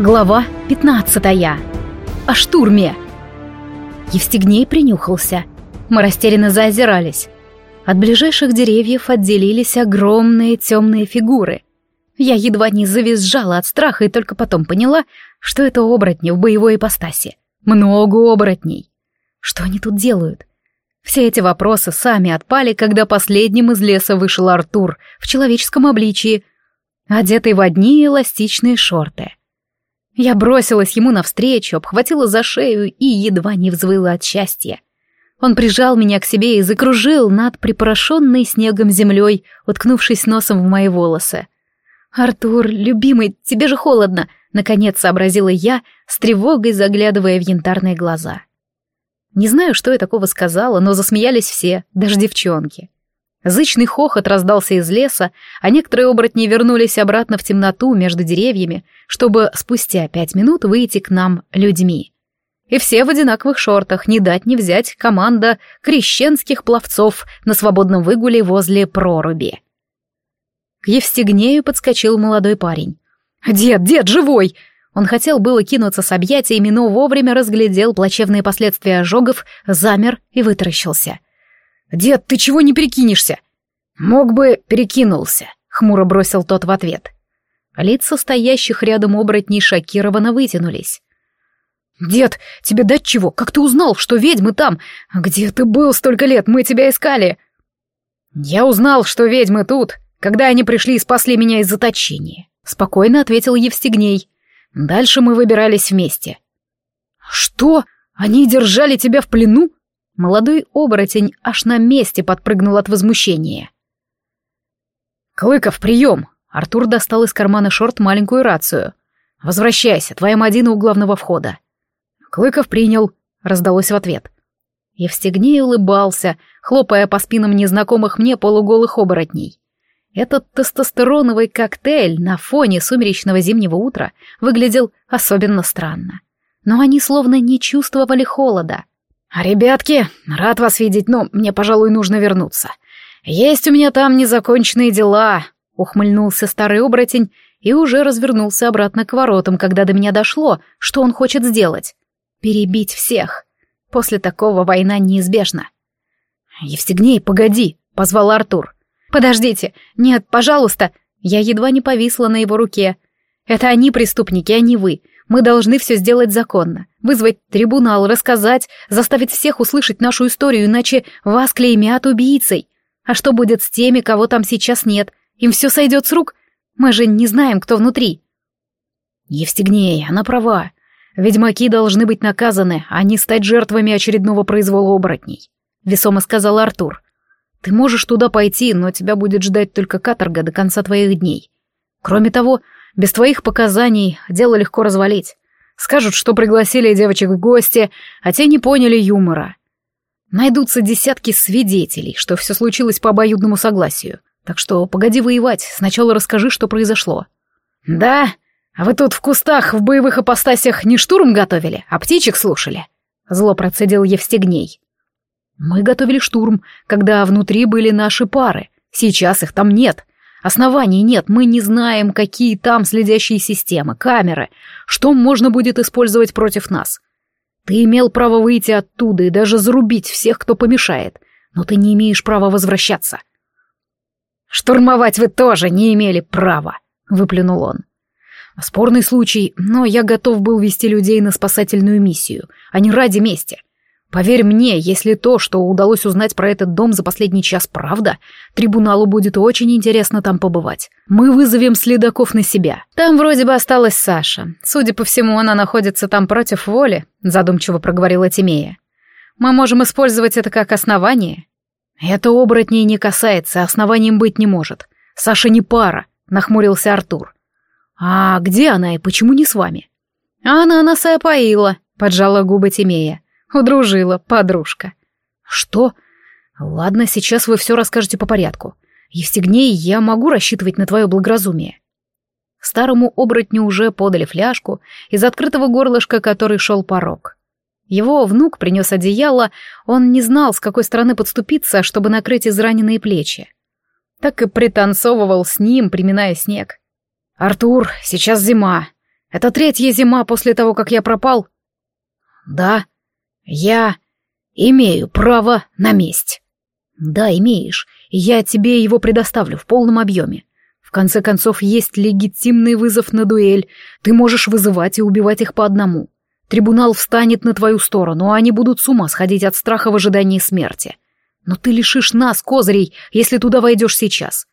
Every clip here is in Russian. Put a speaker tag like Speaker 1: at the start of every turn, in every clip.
Speaker 1: Глава 15. О штурме. Евстигней принюхался. Мы растерянно заозирались. От ближайших деревьев отделились огромные темные фигуры. Я едва не завизжала от страха и только потом поняла, что это оборотни в боевой ипостаси. Много оборотней. Что они тут делают? Все эти вопросы сами отпали, когда последним из леса вышел Артур в человеческом обличии, одетый в одни эластичные шорты. Я бросилась ему навстречу, обхватила за шею и едва не взвыла от счастья. Он прижал меня к себе и закружил над припорошенной снегом землей, уткнувшись носом в мои волосы. «Артур, любимый, тебе же холодно!» — наконец сообразила я, с тревогой заглядывая в янтарные глаза. Не знаю, что я такого сказала, но засмеялись все, даже девчонки. Зычный хохот раздался из леса, а некоторые оборотни вернулись обратно в темноту между деревьями, чтобы спустя пять минут выйти к нам людьми. И все в одинаковых шортах, не дать не взять команда крещенских пловцов на свободном выгуле возле проруби. К Евстигнею подскочил молодой парень. «Дед, дед, живой!» Он хотел было кинуться с объятиями, но вовремя разглядел плачевные последствия ожогов, замер и вытаращился — «Дед, ты чего не перекинешься?» «Мог бы, перекинулся», — хмуро бросил тот в ответ. Лица стоящих рядом оборотней шокированно вытянулись. «Дед, тебе дать чего? Как ты узнал, что ведьмы там? Где ты был столько лет? Мы тебя искали!» «Я узнал, что ведьмы тут, когда они пришли и спасли меня из заточения», — спокойно ответил Евстигней. «Дальше мы выбирались вместе». «Что? Они держали тебя в плену?» Молодой оборотень аж на месте подпрыгнул от возмущения. «Клыков, прием!» Артур достал из кармана шорт маленькую рацию. «Возвращайся, твоя Мадина у главного входа». «Клыков принял», — раздалось в ответ. Евстигней улыбался, хлопая по спинам незнакомых мне полуголых оборотней. Этот тестостероновый коктейль на фоне сумеречного зимнего утра выглядел особенно странно. Но они словно не чувствовали холода. «Ребятки, рад вас видеть, но мне, пожалуй, нужно вернуться. Есть у меня там незаконченные дела», — ухмыльнулся старый оборотень и уже развернулся обратно к воротам, когда до меня дошло, что он хочет сделать. Перебить всех. После такого война неизбежна. «Евстигней, погоди», — позвал Артур. «Подождите, нет, пожалуйста». Я едва не повисла на его руке. «Это они преступники, а не вы. Мы должны все сделать законно. Вызвать трибунал, рассказать, заставить всех услышать нашу историю, иначе вас клеймят убийцей. А что будет с теми, кого там сейчас нет? Им все сойдет с рук? Мы же не знаем, кто внутри. Евстигней, она права. Ведьмаки должны быть наказаны, а не стать жертвами очередного произвола оборотней. Весомо сказал Артур. Ты можешь туда пойти, но тебя будет ждать только каторга до конца твоих дней. Кроме того, без твоих показаний дело легко развалить. Скажут, что пригласили девочек в гости, а те не поняли юмора. Найдутся десятки свидетелей, что все случилось по обоюдному согласию. Так что погоди воевать, сначала расскажи, что произошло. Да? А вы тут в кустах в боевых апостасиях не штурм готовили, а птичек слушали? Зло процедил Евстигней. Мы готовили штурм, когда внутри были наши пары. Сейчас их там нет. Оснований нет, мы не знаем, какие там следящие системы, камеры, что можно будет использовать против нас. Ты имел право выйти оттуда и даже зарубить всех, кто помешает, но ты не имеешь права возвращаться. Штурмовать вы тоже не имели права, выплюнул он. Спорный случай, но я готов был вести людей на спасательную миссию, а не ради мести. Поверь мне, если то, что удалось узнать про этот дом за последний час, правда, трибуналу будет очень интересно там побывать. Мы вызовем следаков на себя. Там вроде бы осталась Саша. Судя по всему, она находится там против воли, задумчиво проговорила Тимея. Мы можем использовать это как основание. Это оборотней не касается, основанием быть не может. Саша не пара, нахмурился Артур. А где она и почему не с вами? Она нас опоила, поджала губы Тимея. Удружила, подружка. Что? Ладно, сейчас вы все расскажете по порядку. Евстигней, я могу рассчитывать на твое благоразумие. Старому оборотню уже подали фляжку из открытого горлышка, который шел порог. Его внук принес одеяло, он не знал, с какой стороны подступиться, чтобы накрыть израненные плечи. Так и пританцовывал с ним, приминая снег. «Артур, сейчас зима. Это третья зима после того, как я пропал?» «Да, я имею право на месть». «Да, имеешь, я тебе его предоставлю в полном объеме. В конце концов, есть легитимный вызов на дуэль. Ты можешь вызывать и убивать их по одному. Трибунал встанет на твою сторону, а они будут с ума сходить от страха в ожидании смерти. Но ты лишишь нас козырей, если туда войдешь сейчас.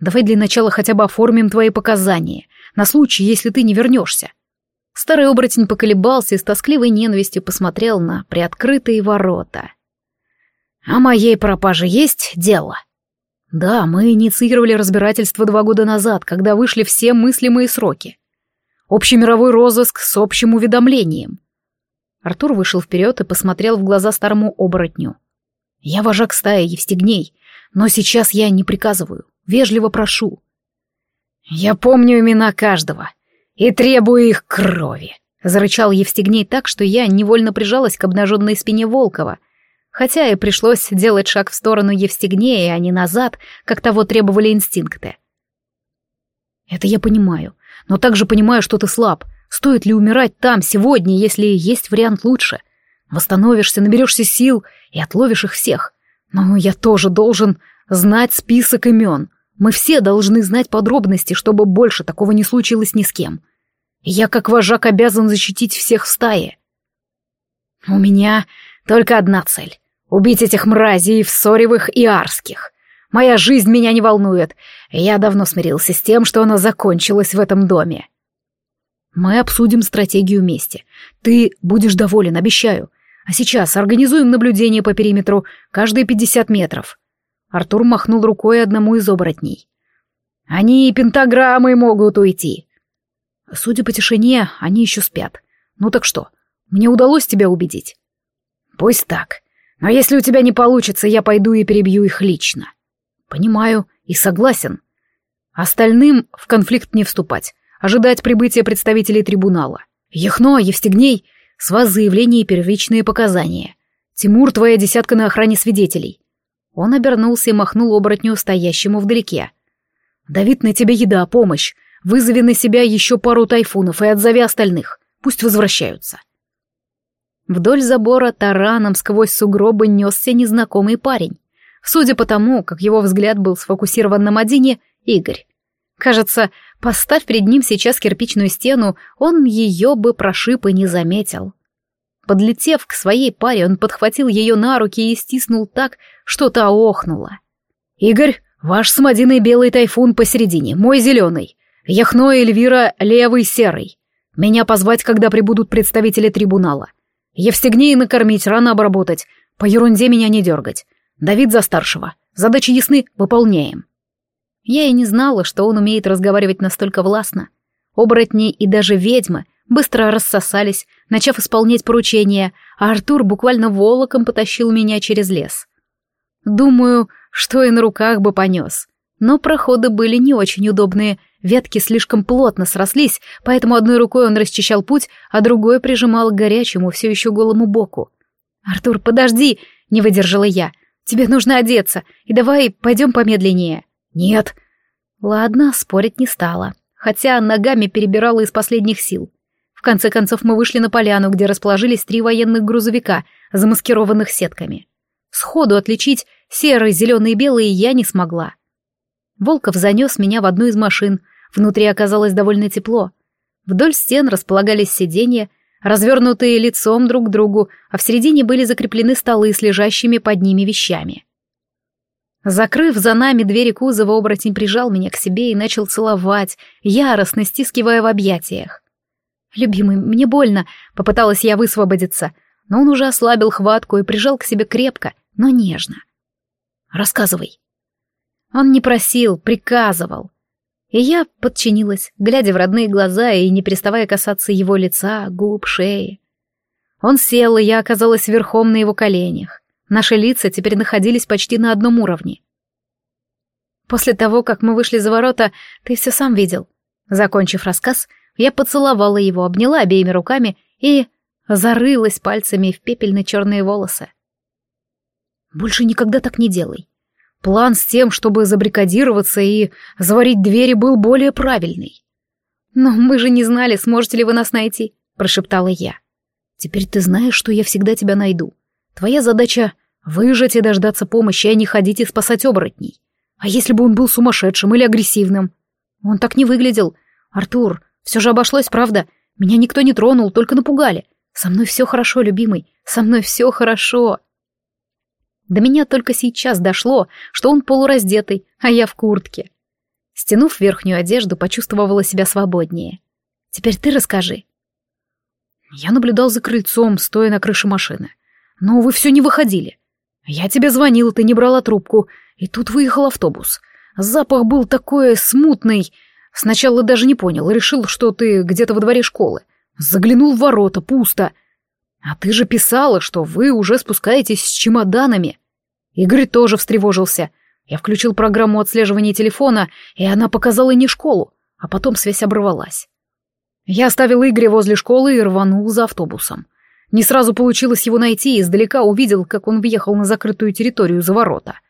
Speaker 1: Давай для начала хотя бы оформим твои показания, на случай, если ты не вернешься. Старый оборотень поколебался и с тоскливой ненавистью посмотрел на приоткрытые ворота. «О моей пропаже есть дело?» «Да, мы инициировали разбирательство два года назад, когда вышли все мыслимые сроки. Общемировой розыск с общим уведомлением». Артур вышел вперед и посмотрел в глаза старому оборотню. «Я вожак стаи Евстигней, но сейчас я не приказываю, вежливо прошу». «Я помню имена каждого и требую их крови», — зарычал Евстигней так, что я невольно прижалась к обнаженной спине Волкова, хотя и пришлось делать шаг в сторону Евстигнея, а не назад, как того требовали инстинкты. «Это я понимаю, но также понимаю, что ты слаб. Стоит ли умирать там, сегодня, если есть вариант лучше? Восстановишься, наберешься сил и отловишь их всех. Но я тоже должен знать список имен. Мы все должны знать подробности, чтобы больше такого не случилось ни с кем. Я, как вожак, обязан защитить всех в стае. У меня только одна цель Убить этих мразей Всоревых и Арских. Моя жизнь меня не волнует. Я давно смирился с тем, что она закончилась в этом доме. Мы обсудим стратегию вместе. Ты будешь доволен, обещаю. А сейчас организуем наблюдение по периметру каждые пятьдесят метров. Артур махнул рукой одному из оборотней. Они и пентаграммой могут уйти. Судя по тишине, они еще спят. Ну так что, мне удалось тебя убедить? Пусть так. Но если у тебя не получится, я пойду и перебью их лично. Понимаю и согласен. Остальным в конфликт не вступать, ожидать прибытия представителей трибунала. Ехно, Евстигней, с вас заявление и первичные показания. Тимур, твоя десятка на охране свидетелей. Он обернулся и махнул оборотню, стоящему вдалеке. «Давид, на тебе еда, помощь. Вызови на себя еще пару тайфунов и отзови остальных. Пусть возвращаются». Вдоль забора тараном сквозь сугробы несся незнакомый парень. Судя по тому, как его взгляд был сфокусирован на Мадине, Игорь. Кажется, поставь перед ним сейчас кирпичную стену, он ее бы прошиб и не заметил. Подлетев к своей паре, он подхватил ее на руки и стиснул так, что та охнула. «Игорь, ваш с Мадиной белый тайфун посередине, мой зеленый. Яхно и Эльвира левый серый. Меня позвать, когда прибудут представители трибунала. Евстигней накормить, рано обработать. По ерунде меня не дергать. Давид за старшего. Задачи ясны, выполняем. Я и не знала, что он умеет разговаривать настолько властно. Оборотни и даже ведьмы быстро рассосались, начав исполнять поручения, а Артур буквально волоком потащил меня через лес. Думаю, что и на руках бы понес. Но проходы были не очень удобные, ветки слишком плотно срослись, поэтому одной рукой он расчищал путь, а другой прижимал к горячему, все еще голому боку. «Артур, подожди!» — не выдержала я. «Тебе нужно одеться, и давай пойдем помедленнее». «Нет». Ладно, спорить не стала, хотя ногами перебирала из последних сил. Конце концов мы вышли на поляну, где расположились три военных грузовика, замаскированных сетками. Сходу отличить серые, зеленые и белые я не смогла. Волков занес меня в одну из машин. Внутри оказалось довольно тепло. Вдоль стен располагались сиденья, развернутые лицом друг к другу, а в середине были закреплены столы с лежащими под ними вещами. Закрыв за нами двери кузова, оборотень прижал меня к себе и начал целовать, яростно стискивая в объятиях. «Любимый, мне больно», — попыталась я высвободиться, но он уже ослабил хватку и прижал к себе крепко, но нежно. «Рассказывай», он не просил, приказывал. И я подчинилась, глядя в родные глаза и не переставая касаться его лица, губ, шеи. Он сел, и я оказалась верхом на его коленях. Наши лица теперь находились почти на одном уровне. После того, как мы вышли за ворота, ты все сам видел. Закончив рассказ, я поцеловала его, обняла обеими руками и зарылась пальцами в пепельно-черные волосы. «Больше никогда так не делай. План с тем, чтобы забрикадироваться и заварить двери, был более правильный. «Но мы же не знали, сможете ли вы нас найти», — прошептала я. «Теперь ты знаешь, что я всегда тебя найду. Твоя задача — выжать и дождаться помощи, а не ходить и спасать оборотней. А если бы он был сумасшедшим или агрессивным? Он так не выглядел. Артур, все же обошлось, правда? Меня никто не тронул, только напугали. Со мной все хорошо, любимый, со мной все хорошо». До меня только сейчас дошло, что он полураздетый, а я в куртке. Стянув верхнюю одежду, почувствовала себя свободнее. «Теперь ты расскажи». Я наблюдал за крыльцом, стоя на крыше машины. «Но вы все не выходили. Я тебе звонил, ты не брала трубку, и тут выехал автобус. Запах был такой смутный. Сначала даже не понял, решил, что ты где-то во дворе школы. Заглянул в ворота, пусто. А ты же писала, что вы уже спускаетесь с чемоданами. Игорь тоже встревожился. Я включил программу отслеживания телефона, и она показала не школу, а потом связь оборвалась. Я оставил Игоря возле школы и рванул за автобусом. Не сразу получилось его найти, и издалека увидел, как он въехал на закрытую территорию за ворота.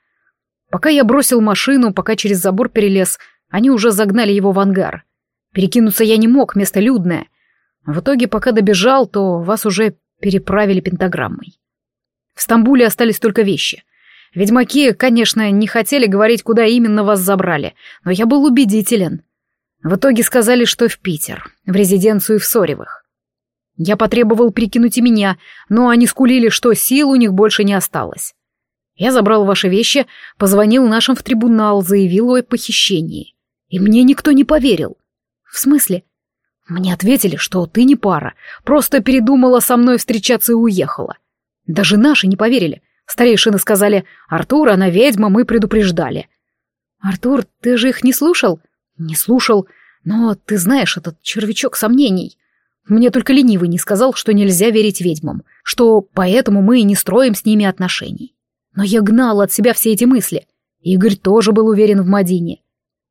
Speaker 1: Пока я бросил машину, пока через забор перелез, они уже загнали его в ангар. Перекинуться я не мог, место людное. В итоге, пока добежал, то вас уже переправили пентаграммой. В Стамбуле остались только вещи. Ведьмаки, конечно, не хотели говорить, куда именно вас забрали, но я был убедителен. В итоге сказали, что в Питер, в резиденцию в Соревых. Я потребовал прикинуть и меня, но они скулили, что сил у них больше не осталось. Я забрал ваши вещи, позвонил нашим в трибунал, заявил о похищении. И мне никто не поверил. В смысле? Мне ответили, что ты не пара, просто передумала со мной встречаться и уехала. Даже наши не поверили. Старейшины сказали, «Артур, она ведьма, мы предупреждали». «Артур, ты же их не слушал?» «Не слушал, но ты знаешь, этот червячок сомнений. Мне только ленивый не сказал, что нельзя верить ведьмам, что поэтому мы и не строим с ними отношений. Но я гнал от себя все эти мысли. Игорь тоже был уверен в Мадине.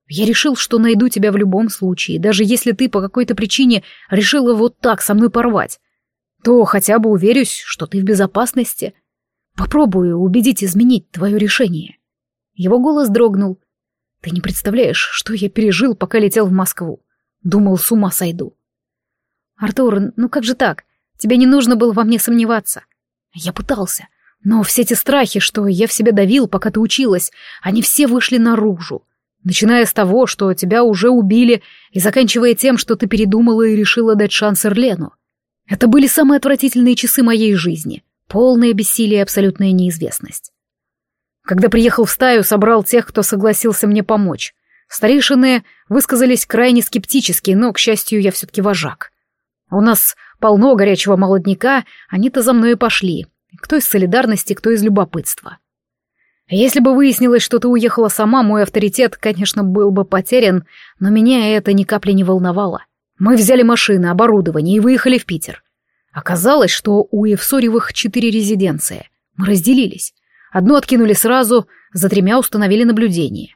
Speaker 1: Я решил, что найду тебя в любом случае, даже если ты по какой-то причине решила вот так со мной порвать. То хотя бы уверюсь, что ты в безопасности. Попробую убедить изменить твое решение. Его голос дрогнул. Ты не представляешь, что я пережил, пока летел в Москву. Думал, с ума сойду. Артур, ну как же так? Тебе не нужно было во мне сомневаться. Я пытался. Но все эти страхи, что я в себе давил, пока ты училась, они все вышли наружу. Начиная с того, что тебя уже убили, и заканчивая тем, что ты передумала и решила дать шанс Эрлену. Это были самые отвратительные часы моей жизни. Полное бессилие и абсолютная неизвестность. Когда приехал в стаю, собрал тех, кто согласился мне помочь. Старейшины высказались крайне скептически, но, к счастью, я все-таки вожак. У нас полно горячего молодняка, они-то за мной и пошли. Кто из солидарности, кто из любопытства. Если бы выяснилось, что ты уехала сама, мой авторитет, конечно, был бы потерян, но меня это ни капли не волновало. Мы взяли машины, оборудование и выехали в Питер. Оказалось, что у Евсоревых четыре резиденции. Мы разделились. Одну откинули сразу, за тремя установили наблюдение.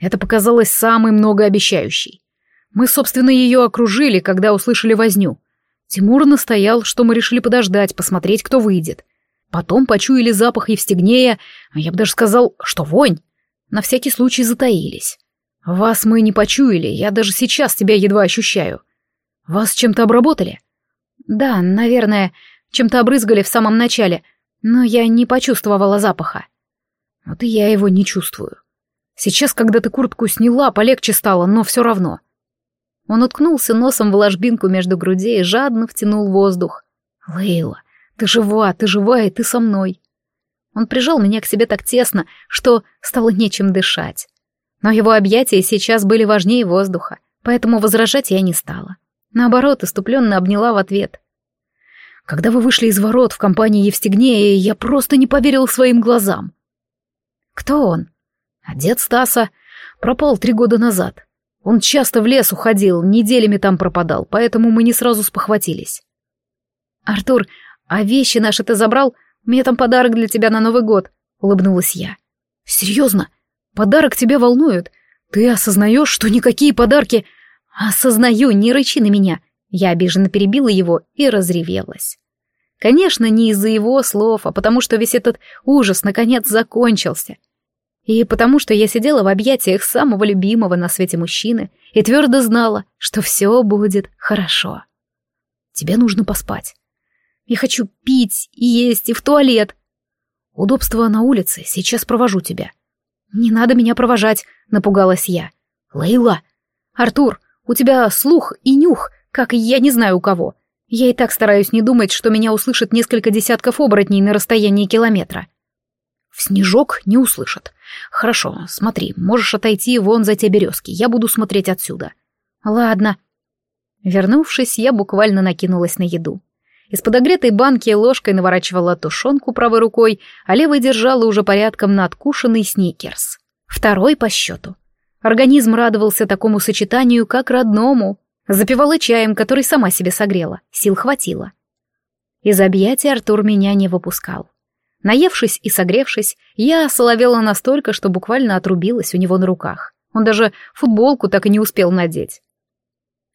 Speaker 1: Это показалось самой многообещающей. Мы, собственно, ее окружили, когда услышали возню. Тимур настоял, что мы решили подождать, посмотреть, кто выйдет. Потом почуяли запах Евстигнея, а я бы даже сказал, что вонь. На всякий случай затаились. Вас мы не почуяли, я даже сейчас тебя едва ощущаю. Вас чем-то обработали? Да, наверное, чем-то обрызгали в самом начале, но я не почувствовала запаха. Вот и я его не чувствую. Сейчас, когда ты куртку сняла, полегче стало, но все равно. Он уткнулся носом в ложбинку между грудей и жадно втянул воздух. Лейла, ты жива, ты жива, и ты со мной. Он прижал меня к себе так тесно, что стало нечем дышать. Но его объятия сейчас были важнее воздуха, поэтому возражать я не стала. Наоборот, иступленно обняла в ответ. Когда вы вышли из ворот в компании Евстигнея, я просто не поверил своим глазам. Кто он? Дед Стаса пропал три года назад. Он часто в лес уходил, неделями там пропадал, поэтому мы не сразу спохватились. Артур, «А вещи наши ты забрал? У меня там подарок для тебя на Новый год», — улыбнулась я. «Серьезно? Подарок тебя волнует? Ты осознаешь, что никакие подарки...» «Осознаю, не рычи на меня!» Я обиженно перебила его и разревелась. Конечно, не из-за его слов, а потому что весь этот ужас наконец закончился. И потому что я сидела в объятиях самого любимого на свете мужчины и твердо знала, что все будет хорошо. Тебе нужно поспать. Я хочу пить, и есть, и в туалет. Удобство на улице, сейчас провожу тебя. Не надо меня провожать, напугалась я. Лейла! Артур, у тебя слух и нюх, как я не знаю у кого. Я и так стараюсь не думать, что меня услышат несколько десятков оборотней на расстоянии километра. В снежок не услышат. Хорошо, смотри, можешь отойти вон за те березки, я буду смотреть отсюда. Ладно. Вернувшись, я буквально накинулась на еду. Из подогретой банки ложкой наворачивала тушенку правой рукой, а левой держала уже порядком надкушенный сникерс. Второй по счету. Организм радовался такому сочетанию, как родному. Запивала чаем, который сама себе согрела. Сил хватило. Из объятий Артур меня не выпускал. Наевшись и согревшись, я соловела настолько, что буквально отрубилась у него на руках. Он даже футболку так и не успел надеть.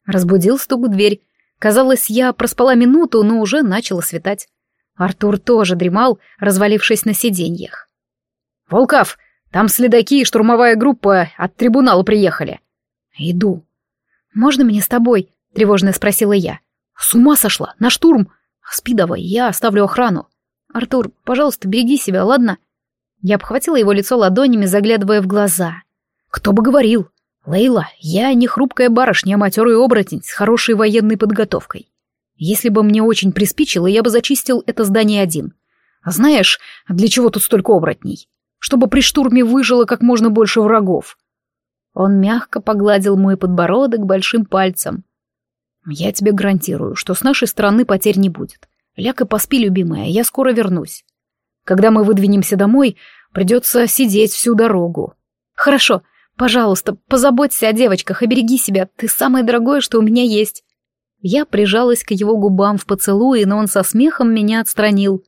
Speaker 1: Разбудил стук в дверь. Казалось, я проспала минуту, но уже начало светать. Артур тоже дремал, развалившись на сиденьях. «Волков, там следаки и штурмовая группа от трибунала приехали». «Иду», «Можно мне с тобой?» — тревожно спросила я. «С ума сошла! На штурм! Спи давай, я оставлю охрану. Артур, пожалуйста, береги себя, ладно?» Я обхватила его лицо ладонями, заглядывая в глаза. «Кто бы говорил? Лейла, я не хрупкая барышня, а матерый оборотень с хорошей военной подготовкой. Если бы мне очень приспичило, я бы зачистил это здание один. А знаешь, для чего тут столько оборотней? Чтобы при штурме выжило как можно больше врагов. Он мягко погладил мой подбородок большим пальцем. «Я тебе гарантирую, что с нашей стороны потерь не будет. Ляг и поспи, любимая, я скоро вернусь. Когда мы выдвинемся домой, придется сидеть всю дорогу». «Хорошо, пожалуйста, позаботься о девочках и береги себя, ты самое дорогое, что у меня есть». Я прижалась к его губам в поцелуе, но он со смехом меня отстранил.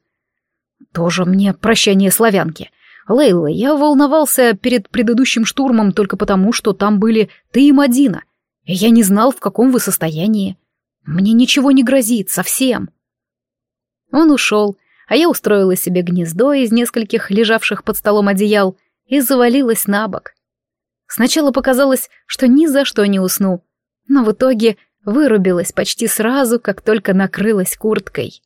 Speaker 1: «Тоже мне прощание славянки. Лейла, я волновался перед предыдущим штурмом только потому, что там были ты и Мадина. Я не знал, в каком вы состоянии. Мне ничего не грозит, совсем. Он ушел, а я устроила себе гнездо из нескольких лежавших под столом одеял и завалилась на бок. Сначала показалось, что ни за что не усну, но в итоге вырубилась почти сразу, как только накрылась курткой.